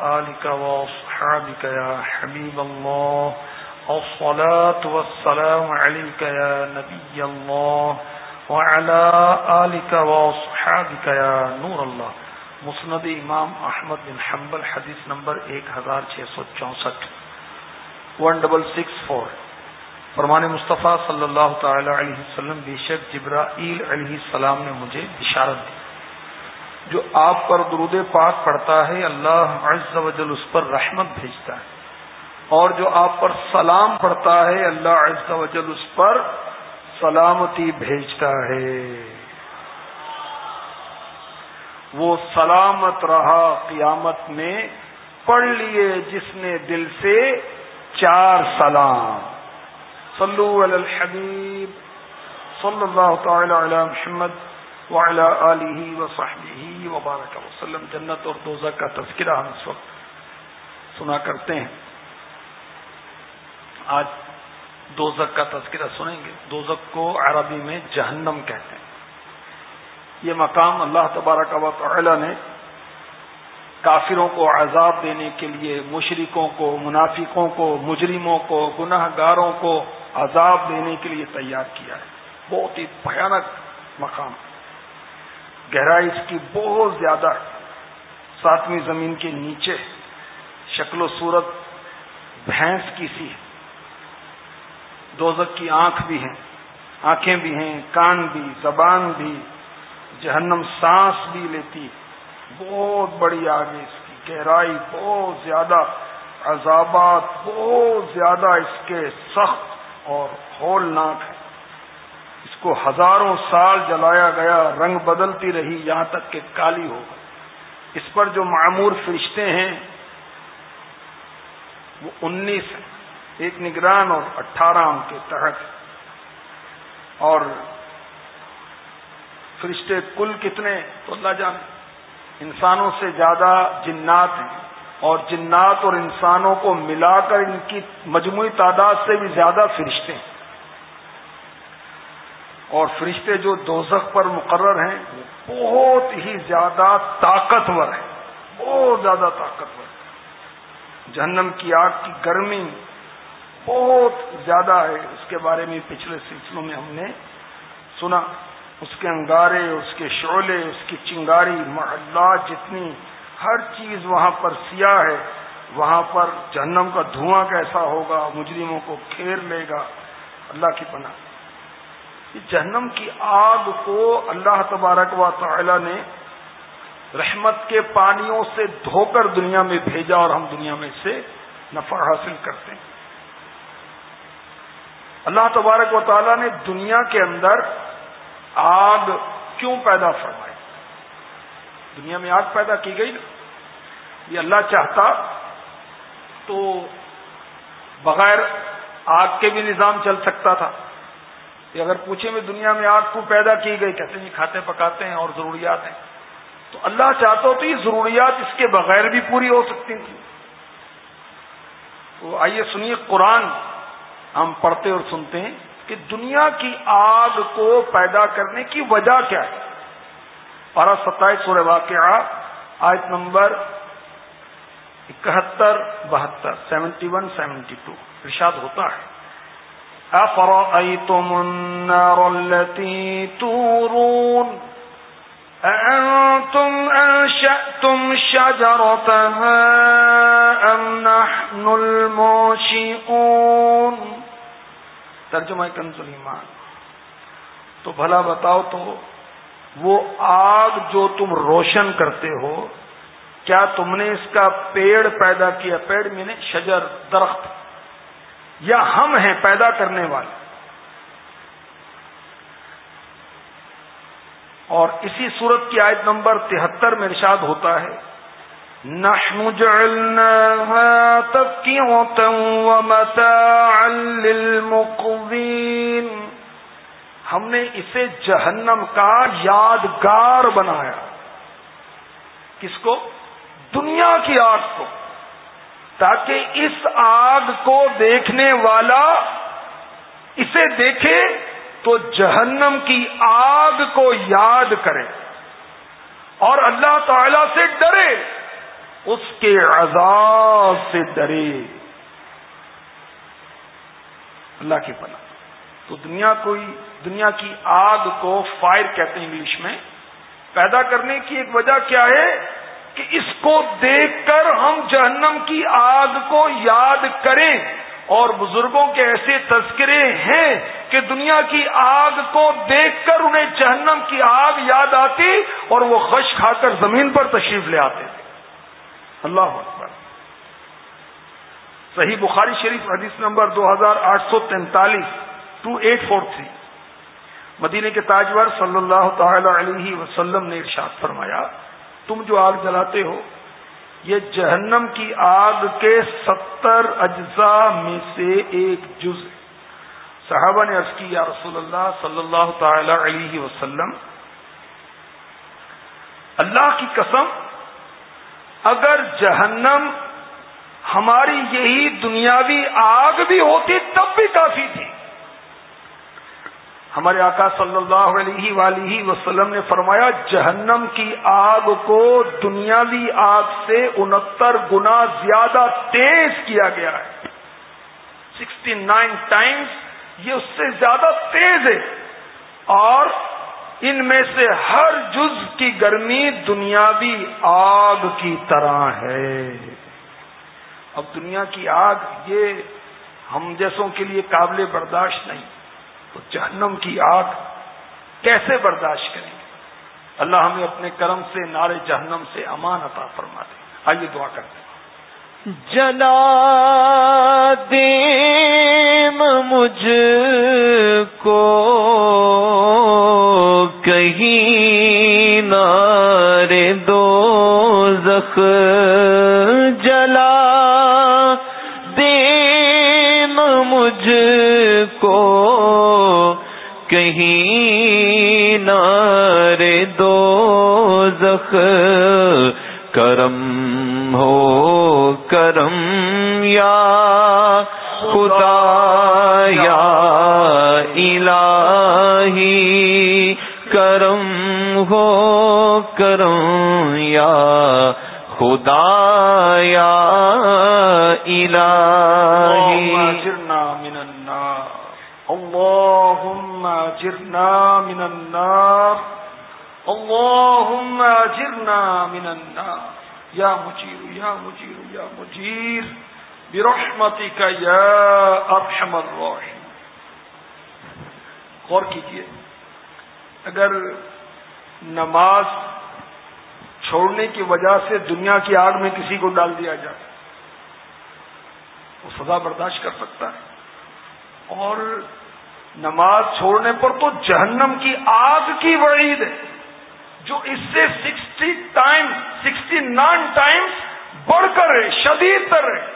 آلك وأصحابك يا حبيب الله. الصلاة والسلام عليك يا نبي الله. وعلى آلك وأصحابك يا نور الله. مسند امام احمد بن حنبل، حدیث نمبر ایک ہزار چھ سو چونسٹھ. ون ڈبل سکس فور فرمان مصطفیٰ صلی اللہ تعالی علیہ وسلم، بے شک جبرائیل علیہ السلام نے مجھے بشارت دی۔ جو آپ پر درود پاک پڑتا ہے، اللہ عز و جل اس پر رحمت بھیجتا ہے۔ اور جو آپ پر سلام پڑتا ہے، اللہ عز و جل اس پر سلامتی بھیجتا ہے۔ وہ سلامت رہا قیامت میں، پڑھ لیے جس نے دل سے چار سلام۔ صلو علی الحبیب، صلی اللہ تعالی علی محمد۔ وعلى آله وصحبه وبارك وسلم۔ جنت اور دوزک کا تذکرہ ہم اس وقت سنا کرتے ہیں۔ آج دوزک کا تذکرہ سنیں گے۔ دوزک کو عربی میں جہنم کہتے ہیں۔ یہ مقام اللہ تبارک و تعالی نے کافروں کو عذاب دینے کے لیے، مشرکوں کو، منافقوں کو، مجرموں کو گناہ گاروں کو عذاب دینے کے لیے تیار کیا ہے۔ بہت ہی بھیانک مقام۔ ہے گہرائی اس کی بہت زیادہ ساتویں زمین کے نیچے شکل و صورت بھینس کی سی ہے۔ دوزک کی آنکھ بھی ہیں، آنکھیں بھی ہیں، کان بھی، زبان بھی، جہنم سانس بھی لیتی بہت بڑی آگ ہے اس کی گہرائی بہت زیادہ، عذابات بہت زیادہ اس کے سخت اور ہولناک ہے کو ہزاروں سال جلایا گیا، رنگ بدلتی رہی، یہاں تک کہ کالی ہو گئی۔ اس پر جو معمور فرشتے ہیں، وہ انیس ہیں ایک نگران اور اٹھارہ ان کے تحت۔ اور فرشتے کل کتنے؟ تو اللہ جان انسانوں سے زیادہ جنات ہیں۔ اور جنات اور انسانوں کو ملا کر ان کی مجموعی تعداد سے بھی زیادہ فرشتے ہیں۔ اور فرشتے جو دوزخ پر مقرر ہیں وہ بہت ہی زیادہ طاقتور ہیں، بہت زیادہ طاقتور ہیں۔ جہنم کی آگ کی گرمی بہت زیادہ ہے، اس کے بارے میں پچھلے سلسلوں میں ہم نے سنا۔ اس کے انگارے، اس کے شعلے، اس کی چنگاری محلات جتنی ہر چیز وہاں پر سیاہ ہے، وہاں پر جہنم کا دھواں کیسا ہوگا، مجرموں کو کھیر لے گا۔ اللہ کی پناہ۔ جہنم کی آگ کو اللہ تبارک و تعالی نے رحمت کے پانیوں سے دھو کر دنیا میں بھیجا اور ہم دنیا میں سے نفع حاصل کرتے ہیں۔ اللہ تبارک و تعالی نے دنیا کے اندر آگ کیوں پیدا فرمائی؟ دنیا میں آگ پیدا کی گئی نا؟ یہ اللہ چاہتا تو بغیر آگ کے بھی نظام چل سکتا تھا۔ کہ اگر پوچھے میں دنیا میں آگ کو پیدا کی گئی، کہتے ہیں جی کھاتے پکاتے ہیں اور ضروریات ہیں۔ تو اللہ چاہتا ہو تو یہ ضروریات اس کے بغیر بھی پوری ہو سکتی تھیں تو آئیے سنیے قرآن۔ ہم پڑھتے اور سنتے ہیں کہ دنیا کی آگ کو پیدا کرنے کی وجہ کیا ہے۔ پارہ ستائیس سورہ واقعہ، آیت نمبر اکہتر، بہتر، سیونٹی ون، سیونٹی ٹو۔ ارشاد ہوتا ہے۔ أفرأيتم النار التي تورون أأنتم أنشأتم شجرتها أم نحن الموشئون ترجمہ کنزل ایمان۔ تو بھلا بتاؤ تو وہ آگ جو تم روشن کرتے ہو، کیا تم نے اس کا پیڑ پیدا کیا؟ پیڑ میں نے شجر، درخت۔ یا ہم ہیں پیدا کرنے والے۔ اور اسی صورت کی آیت نمبر تہتر میں ارشاد ہوتا ہے، نحن جعلناها ہم نے اسے جہنم کا یادگار بنایا۔ کس کو؟ دنیا کی آگ کو۔ تاکہ اس آگ کو دیکھنے والا اسے دیکھے تو جہنم کی آگ کو یاد کرے اور اللہ تعالی سے ڈرے، اس کے عذاب سے ڈرے۔ اللہ کی پناہ۔ تو دنیا کوئی، دنیا کی آگ کو فائر کہتے ہیں انگلش میں، پیدا کرنے کی ایک وجہ کیا ہے؟ کہ اس کو دیکھ کر ہم جہنم کی آگ کو یاد کریں اور بزرگوں کے ایسے تذکرے ہیں کہ دنیا کی آگ کو دیکھ کر انہیں جہنم کی آگ یاد آتی اور وہ خش کھا کر زمین پر تشریف لے آتے تھے۔ اللہ اکبر۔ صحیح بخاری شریف حدیث نمبر دو ہزار آٹھ سو تینتالیس ٹو ایٹ فور تھری مدینے کے تاجور صلی اللہ تعالی علیہ وسلم نے ارشاد فرمایا تم جو آگ جلاتے ہو، یہ جہنم کی آگ کے ستر اجزاء میں سے ایک جز صحابہ نے عرض کی، یا رسول اللہ صلی اللہ تعالی علیہ وسلم، اللہ کی قسم، اگر جہنم ہماری یہی دنیاوی آگ بھی ہوتی تب بھی کافی تھی۔ ہمارے آقا صلی اللہ علیہ ولیہ وسلم نے فرمایا، جہنم کی آگ کو دنیاوی آگ سے انہتر گنا زیادہ تیز کیا گیا ہے۔ سکسٹی نائن ٹائمس یہ اس سے زیادہ تیز ہے۔ اور ان میں سے ہر جز کی گرمی دنیاوی آگ کی طرح ہے۔ اب دنیا کی آگ یہ ہم جیسوں کے لیے قابل برداشت نہیں۔ تو جہنم کی آگ کیسے برداشت کریں گے اللہ ہمیں اپنے کرم سے نارے جہنم سے امان عطا فرما دے۔ آئیے دعا کرتے ہیں۔ جلا دیم مجھ کو، کہیں نارے دو زخ کہیں نار دو زخ کرم ہو کرم یا خدا یا الہی کرم ہو کرم یا خدا یا الہی۔ اللهم اجرنا من النار. اللهم اجرنا من النار. يا مجير يا مجير يا مجير. برحمتك يا ارحم الراحمين. غور کیجیے. اگر نماز چھوڑنے کی وجہ سے دنیا کی آگ میں کسی کو ڈال دیا جائے، وہ سزا برداشت کر سکتا ہے۔ اور نماز چھوڑنے پر تو جہنم کی آگ کی وعید ہے، جو اس سے sixty time, sixty nine times بڑھ کر ہے، شدید تر ہے۔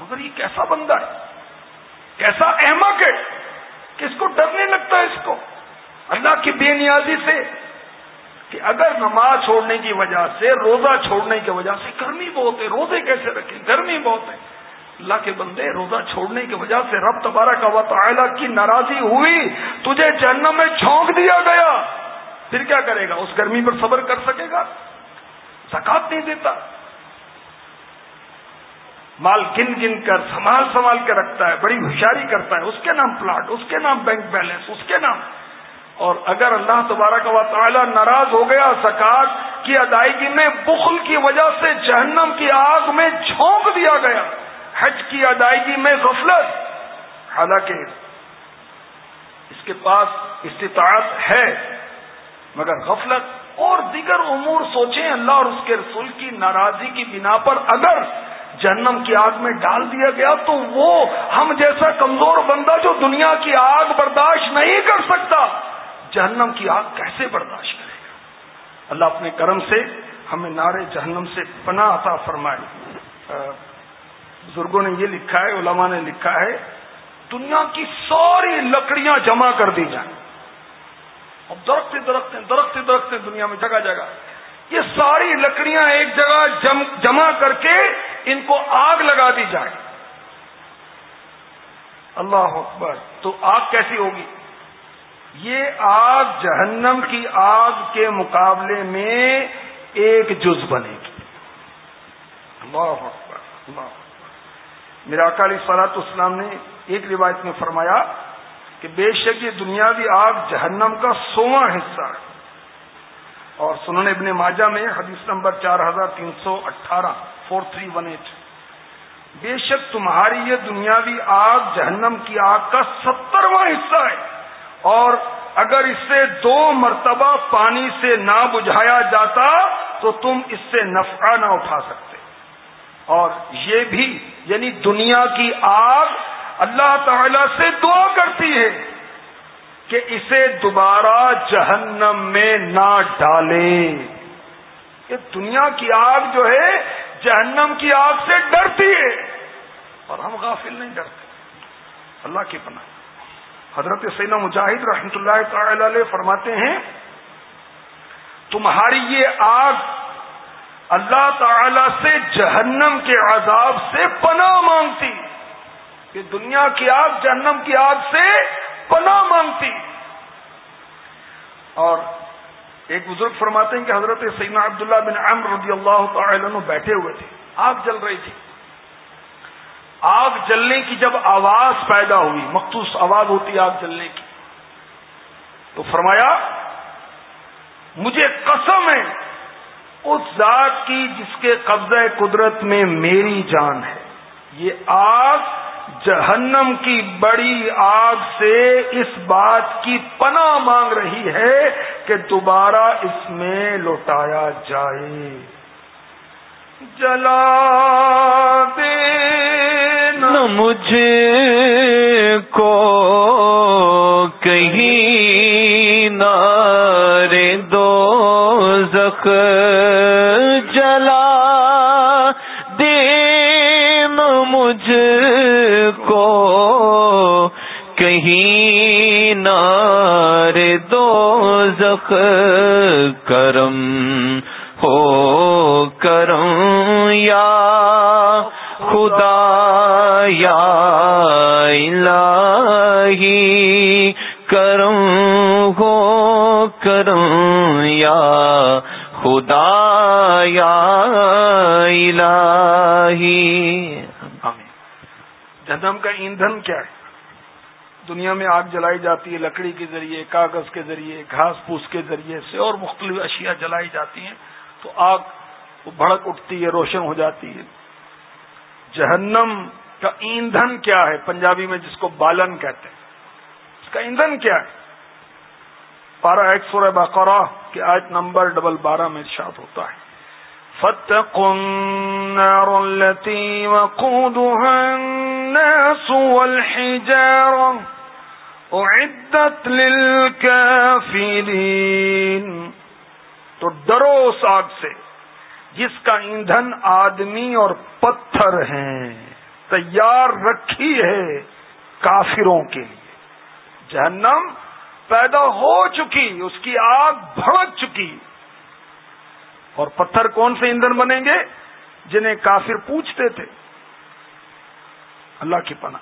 مگر یہ کیسا بندہ ہے؟ کیسا احمق ہے؟ کہ اس کو ڈر نہیں لگتا اس کو؟ اللہ کی بے نیازی سے کہ اگر نماز چھوڑنے کی وجہ سے، روزہ چھوڑنے کی وجہ سے گرمی بہت ہے، روزے کیسے رکھیں؟ گرمی بہت ہے۔ اللہ کے بندے روزہ چھوڑنے کی وجہ سے رب تبارہ کا وطلا کی ناراضی ہوئی، تجھے جہنم میں چھونک دیا گیا۔ پھر کیا کرے گا؟ اس گرمی پر صبر کر سکے گا؟ زکات نہیں دیتا۔ مال گن گن کر، سنبھال سنبھال کے رکھتا ہے، بڑی ہوشیاری کرتا ہے۔ اس کے نام پلاٹ، اس کے نام بینک بیلنس، اس کے نام۔ اور اگر اللہ تبارہ کا تعالیٰ ناراض ہو گیا زکات کی ادائیگی میں بخل کی وجہ سے جہنم کی آگ میں جھونک دیا گیا۔ حج کی ادائیگی میں غفلت۔ حالانکہ اس کے پاس استطاعت ہے، مگر غفلت اور دیگر امور سوچیں اللہ اور اس کے رسول کی ناراضی کی بنا پر اگر جہنم کی آگ میں ڈال دیا گیا تو وہ ہم جیسا کمزور بندہ جو دنیا کی آگ برداشت نہیں کر سکتا، جہنم کی آگ کیسے برداشت کرے گا؟ اللہ اپنے کرم سے ہمیں نارے جہنم سے پناہ عطا فرمائے۔ بزرگوں نے یہ لکھا ہے، علماء نے لکھا ہے، دنیا کی ساری لکڑیاں جمع کر دی جائیں۔ اب درخت درخت ہیں، درخت درخت ہیں، دنیا میں جگہ جگہ۔ یہ ساری لکڑیاں ایک جگہ جم، جمع کر کے ان کو آگ لگا دی جائے اللہ اکبر، تو آگ کیسی ہوگی؟ یہ آگ جہنم کی آگ کے مقابلے میں ایک جز بنے گی۔ اللہ اکبر اللہ اکبر۔ میرا اکالی فلاط اسلام نے ایک روایت میں فرمایا کہ بے شک یہ دنیاوی آگ جہنم کا سواں حصہ ہے۔ اور سنن ابن ماجہ میں حدیث نمبر چار ہزار تین سو اٹھارہ فور تھری ون ایٹ بے شک تمہاری یہ دنیاوی آگ جہنم کی آگ کا سترواں حصہ ہے۔ اور اگر اس سے دو مرتبہ پانی سے نہ بجھایا جاتا تو تم اس سے نفع نہ اٹھا سکتے۔ اور یہ بھی یعنی دنیا کی آگ اللہ تعالی سے دعا کرتی ہے کہ اسے دوبارہ جہنم میں نہ ڈالے یہ دنیا کی آگ جو ہے جہنم کی آگ سے ڈرتی ہے اور ہم غافل نہیں ڈرتے۔ اللہ کی پناہ۔ حضرت سینا مجاہد رحمت اللہ تعالی علیہ فرماتے ہیں، تمہاری یہ آگ اللہ تعالی سے جہنم کے عذاب سے پناہ مانگتی، کہ دنیا کی آگ جہنم کی آگ سے پناہ مانگتی۔ اور ایک بزرگ فرماتے ہیں کہ حضرت سینا عبداللہ بن عمر رضی اللہ تعالی عنہ بیٹھے ہوئے تھے، آگ جل رہی تھی۔ آگ جلنے کی جب آواز پیدا ہوئی، مخصوص آواز ہوتی آگ جلنے کی، تو فرمایا، مجھے قسم ہے اس ذات کی جس کے قبضہ قدرت میں میری جان ہے۔ یہ آگ جہنم کی بڑی آگ سے اس بات کی پناہ مانگ رہی ہے کہ دوبارہ اس میں لوٹایا جائے۔ جلا دے مجھ کو کہیں۔ نار دو زخ جلا دین مجھ کو کہیں نار دو زخ کرم ہو کرم یا خدا یا الہی کرم ہو کرم یا خدا یا الہی۔ جہنم کا ایندھن کیا ہے؟ دنیا میں آگ جلائی جاتی ہے لکڑی کے ذریعے، کاغذ کے ذریعے، گھاس پھوس کے ذریعے سے اور مختلف اشیاء جلائی جاتی ہیں تو آگ بھڑک اٹھتی ہے، روشن ہو جاتی ہے۔ جہنم کا ایندھن کیا ہے؟ پنجابی میں جس کو بالن کہتے ہیں۔ اس کا ایندھن کیا ہے؟ پارہ ایک سورہ بقرہ کے آج نمبر ڈبل بارہ میں ارشاد ہوتا ہے۔ فاتقوا النار التي وقودها الناس والحجارة أعدت للكافرين۔ تو ڈرو اس آگ سے جس کا ایندھن آدمی اور پتھر ہیں، تیار رکھی ہے کافروں کے لیے۔ جہنم پیدا ہو چکی، اس کی آگ بھڑک چکی۔ اور پتھر کون سے ایندھن بنیں گے؟ جنہیں کافر پوچھتے تھے۔ اللہ کی پناہ۔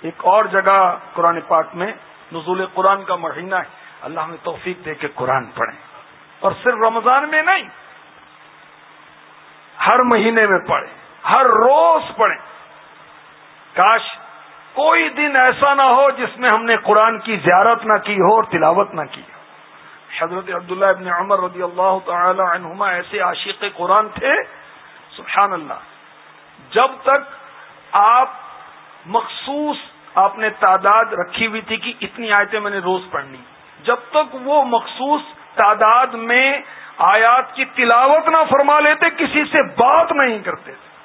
ایک اور جگہ قرآن پاک میں نزول قرآن کا مہینہ ہے۔ اللہ ہمیں توفیق دے کے قرآن پڑھیں۔ اور صرف رمضان میں نہیں، ہر مہینے میں پڑھیں، ہر روز پڑھیں۔ کاش کوئی دن ایسا نہ ہو جس میں ہم نے قرآن کی زیارت نہ کی ہو اور تلاوت نہ کی حضرت عبداللہ ابن عمر رضی اللہ تعالی عنہما ایسے عاشق قرآن تھے، سبحان اللہ۔ جب تک آپ مخصوص آپ نے تعداد رکھی ہوئی تھی کہ اتنی آیتیں میں نے روز پڑھنی جب تک وہ مخصوص تعداد میں آیات کی تلاوت نہ فرما لیتے، کسی سے بات نہیں کرتے۔ تھے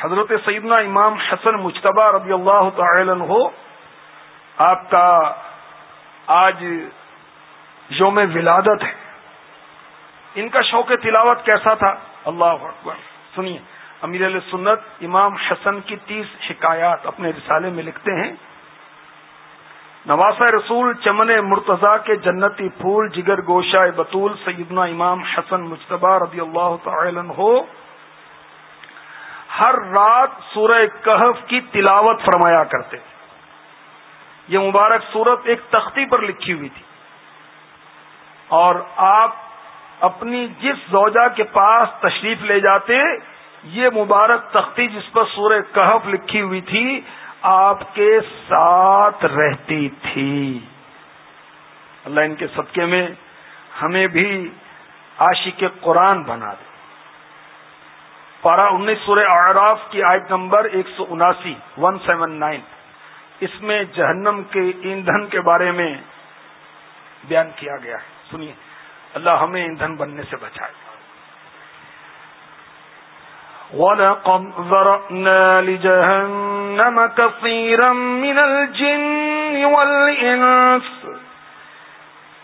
حضرت سیدنا امام حسن مشتبہ رضی اللہ تعالی عنہ، آپ کا آج یوم ولادت ہے۔ ان کا شوق تلاوت کیسا تھا؟ اللہ اکبر۔ سنیے، امیر علیہ سنت امام حسن کی تیس شکایات اپنے رسالے میں لکھتے ہیں۔ نواسا رسول چمن مرتضی کے جنتی پھول جگر گوشہ بطول سیدنا امام حسن مشتبہ رضی اللہ تعالی ہو ہر رات سورہ کہف کی تلاوت فرمایا کرتے تھے۔ یہ مبارک صورت ایک تختی پر لکھی ہوئی تھی۔ اور آپ اپنی جس زوجہ کے پاس تشریف لے جاتے، یہ مبارک تختی جس پر سورہ کہف لکھی ہوئی تھی، آپ کے ساتھ رہتی تھی۔ اللہ ان کے صدقے میں ہمیں بھی عاشق قرآن بنا دے۔ پارا انیس سورہ اعراف کی آیت نمبر ایک سو اناسی ون سیون نائن اس میں جہنم کے ایندھن کے بارے میں بیان کیا گیا ہے۔ سنیے، اللہ ہمیں ایندھن بننے سے بچائے۔ وَلَقَدْ ذَرَأْنَا لِجَهَنَّمَ كَثِيرًا مِنَ الْجِنِّ وَالْإِنسِ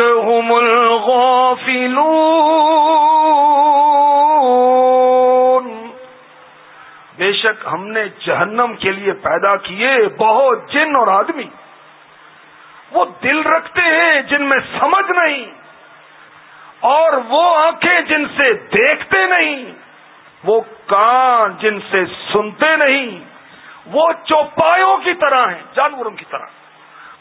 هم الغافلون۔ بے شک ہم نے جہنم کے لیے پیدا کیے بہت جن اور آدمی۔ وہ دل رکھتے ہیں جن میں سمجھ نہیں۔ اور وہ آنکھیں جن سے دیکھتے نہیں۔ وہ کان جن سے سنتے نہیں۔ وہ چوپایوں کی طرح ہیں، جانوروں کی طرح۔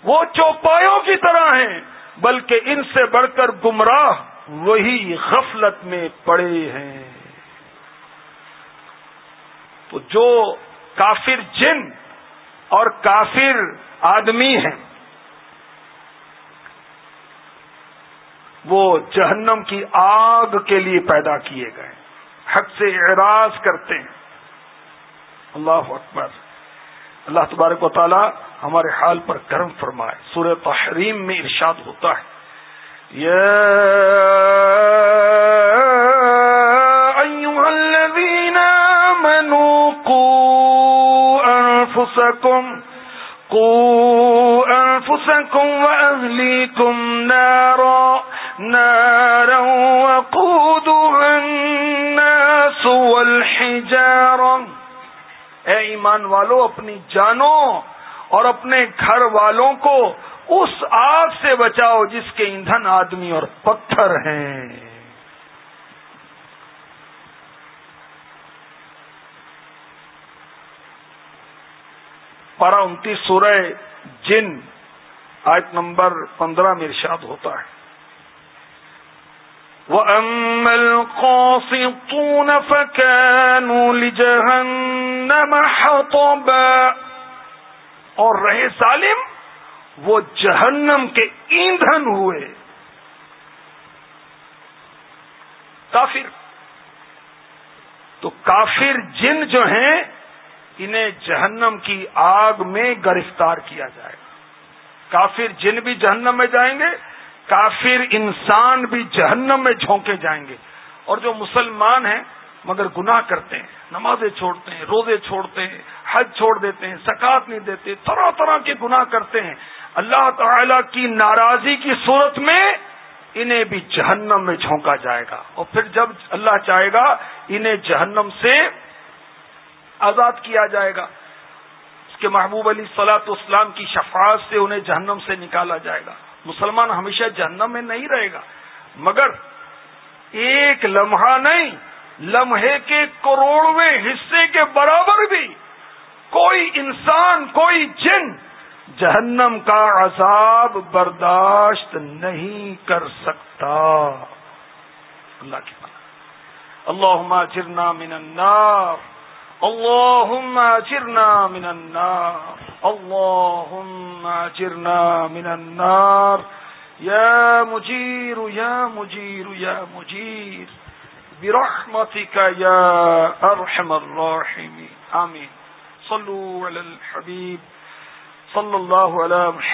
وہ چوپایوں کی طرح ہیں۔ بلکہ ان سے بڑھ کر گمراہ وہی غفلت میں پڑے ہیں۔ تو جو کافر جن اور کافر آدمی ہیں، وہ جہنم کی آگ کے لیے پیدا کیے گئے۔ حق سے اعراض کرتے ہیں۔ اللہ اکبر۔ اللہ تبارک و تعالی ہمارے حال پر کرم فرمائے۔ سورہ تحریم میں ارشاد ہوتا ہے الذين آمنوا قوا أنفسكم قوا أنفسكم وأهليكم نارا نارا وقودها الناس والحجارة۔ اے ایمان والو، اپنی جانوں اور اپنے گھر والوں کو اس آگ سے بچاؤ جس کے ایندھن آدمی اور پتھر ہیں۔ پارا انتیس سورہ جن، آیت نمبر پندرہ میں ارشاد ہوتا ہے۔ وَأَمَّا الْقَاسِطُونَ فَكَانُوا لِجَهَنَّمَ حَطَبًا۔ اور رہے ظالم، وہ جہنم کے ایندھن ہوئے۔ کافر۔ تو کافر جن جو ہیں، انہیں جہنم کی آگ میں گرفتار کیا جائے۔ گا کافر جن بھی جہنم میں جائیں گے، کافر انسان بھی جہنم میں جھونکے جائیں گے۔ اور جو مسلمان ہیں مگر گناہ کرتے ہیں، نمازیں چھوڑتے ہیں، روزے چھوڑتے ہیں، حج چھوڑ دیتے ہیں سکاط نہیں دیتے طرح طرح کے گناہ کرتے ہیں۔ اللہ تعالی کی ناراضی کی صورت میں انہیں بھی جہنم میں جھونکا جائے گا۔ اور پھر جب اللہ چاہے گا، انہیں جہنم سے آزاد کیا جائے گا۔ اس کے محبوب علی سلاط اسلام کی شفاعت سے انہیں جہنم سے نکالا جائے گا۔ مسلمان ہمیشہ جہنم میں نہیں رہے گا۔ مگر ایک لمحہ نہیں لمحے کے کروڑویں حصے کے برابر بھی کوئی انسان، کوئی جن جہنم کا عذاب برداشت نہیں کر سکتا۔ اللہ کی اللہ جرنا من النار۔ اللهم اجرنا من النار۔ اللهم اجرنا من النار۔ يا مجير يا مجير يا مجير برحمتك يا ارحم الراحمين. آمين. صلوا على الحبيب. صلى الله على محمد.